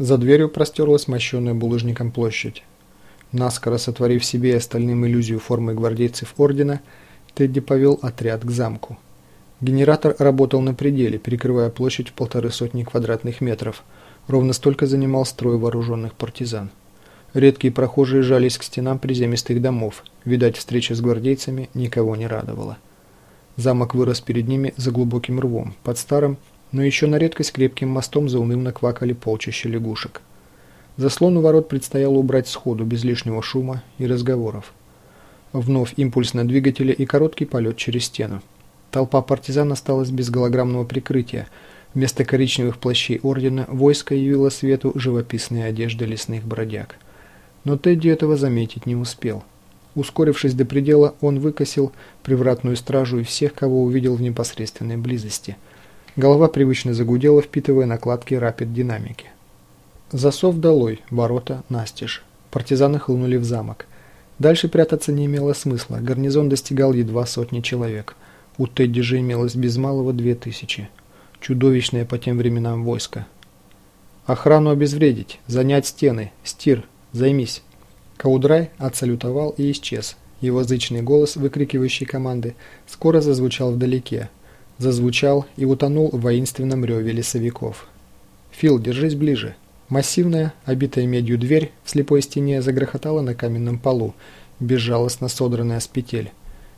За дверью простерлась мощенная булыжником площадь. Наскоро сотворив себе и остальным иллюзию формы гвардейцев Ордена, Тедди повел отряд к замку. Генератор работал на пределе, перекрывая площадь в полторы сотни квадратных метров. Ровно столько занимал строй вооруженных партизан. Редкие прохожие жались к стенам приземистых домов. Видать, встреча с гвардейцами никого не радовала. Замок вырос перед ними за глубоким рвом, под старым, но еще на редкость крепким мостом заунывно квакали полчища лягушек. Заслон у ворот предстояло убрать сходу, без лишнего шума и разговоров. Вновь импульс на двигателе и короткий полет через стену. Толпа партизан осталась без голограммного прикрытия. Вместо коричневых плащей ордена войско явило свету живописные одежды лесных бродяг. Но Тедди этого заметить не успел. Ускорившись до предела, он выкосил привратную стражу и всех, кого увидел в непосредственной близости. Голова привычно загудела, впитывая накладки рапид-динамики. Засов долой, ворота настежь. Партизаны хлынули в замок. Дальше прятаться не имело смысла, гарнизон достигал едва сотни человек. У Тедди же имелось без малого две тысячи. Чудовищное по тем временам войско. «Охрану обезвредить, занять стены, стир, займись!» Каудрай отсалютовал и исчез. Его зычный голос, выкрикивающий команды, скоро зазвучал вдалеке. Зазвучал и утонул в воинственном реве лесовиков. «Фил, держись ближе!» Массивная, обитая медью дверь в слепой стене загрохотала на каменном полу, безжалостно содранная с петель.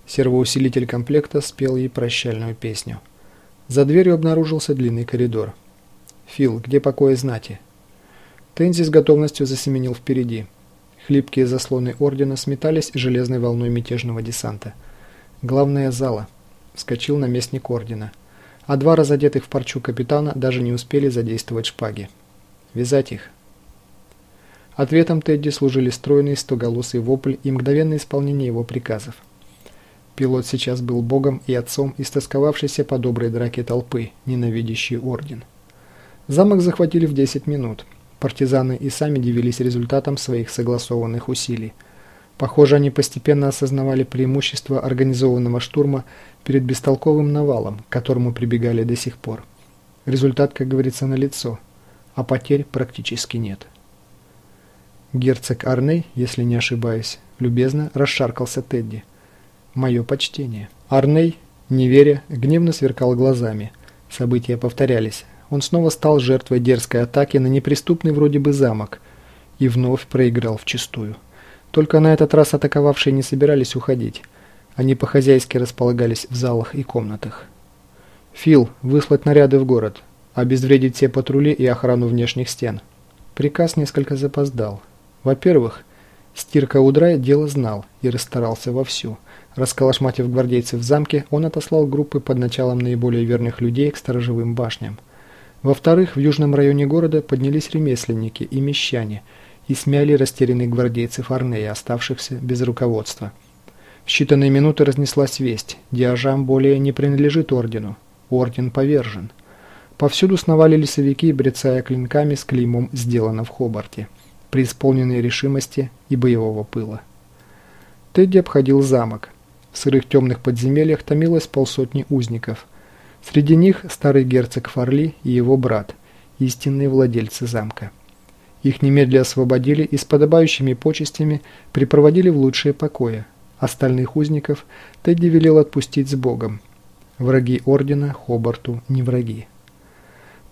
Сервоусилитель комплекта спел ей прощальную песню. За дверью обнаружился длинный коридор. «Фил, где покои знати?» Тензи с готовностью засеменил впереди. Хлипкие заслоны ордена сметались железной волной мятежного десанта. Главная зала. Вскочил наместник ордена. А два разодетых в парчу капитана даже не успели задействовать шпаги. Вязать их. Ответом Тедди служили стройный стоголосый вопль и мгновенное исполнение его приказов. Пилот сейчас был богом и отцом, истосковавшийся по доброй драке толпы, ненавидящий орден. Замок захватили в 10 минут. Партизаны и сами дивились результатам своих согласованных усилий. Похоже, они постепенно осознавали преимущество организованного штурма перед бестолковым навалом, к которому прибегали до сих пор. Результат, как говорится, налицо, а потерь практически нет. Герцог Арней, если не ошибаюсь, любезно расшаркался Тедди. Мое почтение. Арней, не веря, гневно сверкал глазами. События повторялись. Он снова стал жертвой дерзкой атаки на неприступный вроде бы замок и вновь проиграл вчистую. Только на этот раз атаковавшие не собирались уходить. Они по-хозяйски располагались в залах и комнатах. «Фил, выслать наряды в город. Обезвредить все патрули и охрану внешних стен». Приказ несколько запоздал. Во-первых, Стирка Удрай дело знал и расстарался вовсю. Расколошматив гвардейцев в замке, он отослал группы под началом наиболее верных людей к сторожевым башням. Во-вторых, в южном районе города поднялись ремесленники и мещане и смяли растерянных гвардейцев Арнея, оставшихся без руководства. В считанные минуты разнеслась весть. Диажам более не принадлежит ордену. Орден повержен. Повсюду сновали лесовики, брецая клинками с клеймом «Сделано в Хобарте», преисполненные решимости и боевого пыла. Тедди обходил замок. В сырых темных подземельях томилось полсотни узников – Среди них старый герцог Фарли и его брат, истинные владельцы замка. Их немедля освободили и с подобающими почестями припроводили в лучшие покои. Остальных узников Тедди велел отпустить с Богом. Враги Ордена Хобарту не враги.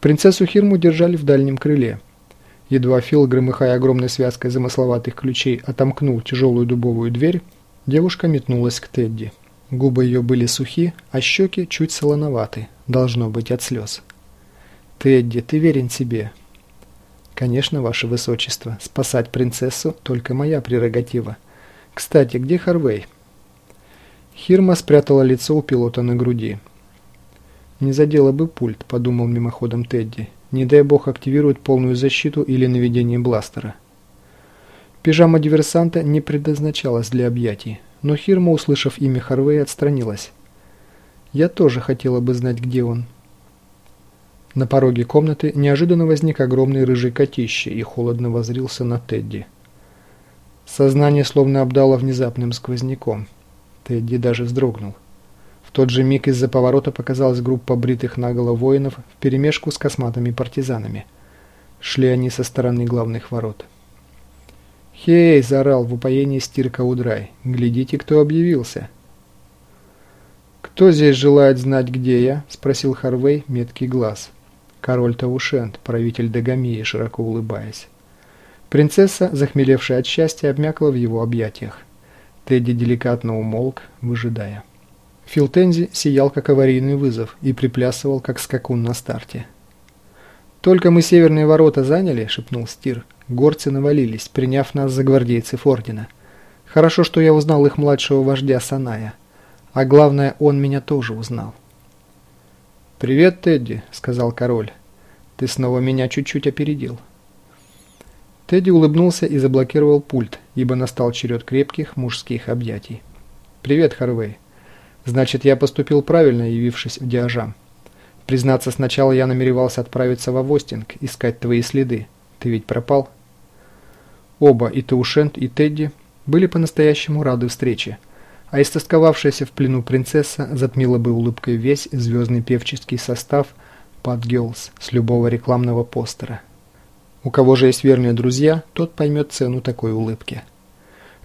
Принцессу Хирму держали в дальнем крыле. Едва Фил, громыхая огромной связкой замысловатых ключей, отомкнул тяжелую дубовую дверь, девушка метнулась к Тедди. Губы ее были сухи, а щеки чуть солоноваты, должно быть от слез. «Тедди, ты верен себе?» «Конечно, ваше высочество, спасать принцессу – только моя прерогатива. Кстати, где Харвей?» Хирма спрятала лицо у пилота на груди. «Не задела бы пульт», – подумал мимоходом Тедди. «Не дай бог активирует полную защиту или наведение бластера». Пижама диверсанта не предназначалась для объятий но Хирма, услышав имя Харвей, отстранилась. «Я тоже хотела бы знать, где он». На пороге комнаты неожиданно возник огромный рыжий котище и холодно возрился на Тедди. Сознание словно обдало внезапным сквозняком. Тедди даже вздрогнул. В тот же миг из-за поворота показалась группа бритых наголо воинов вперемешку с косматыми партизанами. Шли они со стороны главных ворот. «Хей!» – заорал в упоении стирка Удрай. «Глядите, кто объявился!» «Кто здесь желает знать, где я?» – спросил Харвей, меткий глаз. Король Таушент, правитель Дагомии, широко улыбаясь. Принцесса, захмелевшая от счастья, обмякла в его объятиях. Тедди деликатно умолк, выжидая. Филтензи сиял как аварийный вызов и приплясывал, как скакун на старте. «Только мы северные ворота заняли», – шепнул Стир. Горцы навалились, приняв нас за гвардейцев Ордена. Хорошо, что я узнал их младшего вождя Саная. А главное, он меня тоже узнал. «Привет, Тедди», — сказал король. «Ты снова меня чуть-чуть опередил». Тедди улыбнулся и заблокировал пульт, ибо настал черед крепких мужских объятий. «Привет, Харвей. Значит, я поступил правильно, явившись в Диажам. Признаться, сначала я намеревался отправиться в Авостинг, искать твои следы. Ты ведь пропал?» Оба, и Таушент, и Тедди, были по-настоящему рады встрече, а истосковавшаяся в плену принцесса затмила бы улыбкой весь звездный певческий состав Pat Girls с любого рекламного постера. У кого же есть верные друзья, тот поймет цену такой улыбки.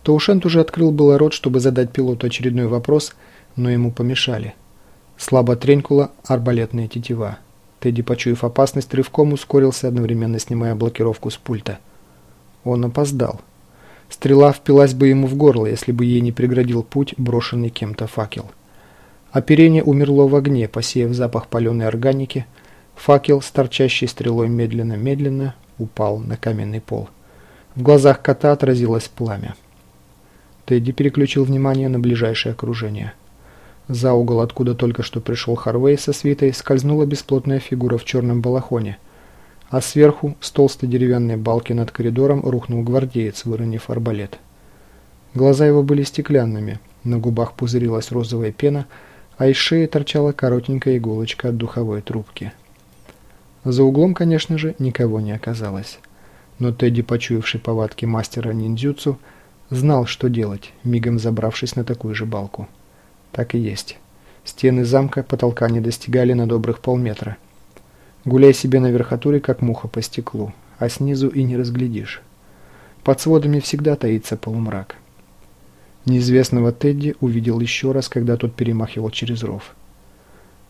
Таушент уже открыл было рот, чтобы задать пилоту очередной вопрос, но ему помешали – Слабо тренькнула арбалетная тетива. Тедди, почуяв опасность, рывком ускорился, одновременно снимая блокировку с пульта. Он опоздал. Стрела впилась бы ему в горло, если бы ей не преградил путь брошенный кем-то факел. Оперение умерло в огне, посеяв запах паленой органики. Факел с торчащей стрелой медленно-медленно упал на каменный пол. В глазах кота отразилось пламя. Тедди переключил внимание на ближайшее окружение – за угол, откуда только что пришел Харвей со свитой, скользнула бесплотная фигура в черном балахоне, а сверху, с толстой деревянной балки над коридором, рухнул гвардеец, выронив арбалет. Глаза его были стеклянными, на губах пузырилась розовая пена, а из шеи торчала коротенькая иголочка от духовой трубки. За углом, конечно же, никого не оказалось. Но Тедди, почуявший повадки мастера ниндзюцу, знал, что делать, мигом забравшись на такую же балку. Так и есть. Стены замка потолка не достигали на добрых полметра. Гуляй себе на верхотуре, как муха по стеклу, а снизу и не разглядишь. Под сводами всегда таится полумрак. Неизвестного Тедди увидел еще раз, когда тот перемахивал через ров.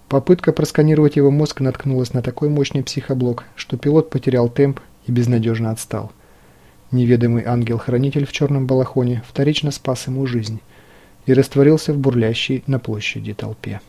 Попытка просканировать его мозг наткнулась на такой мощный психоблок, что пилот потерял темп и безнадежно отстал. Неведомый ангел-хранитель в черном балахоне вторично спас ему жизнь – и растворился в бурлящей на площади толпе.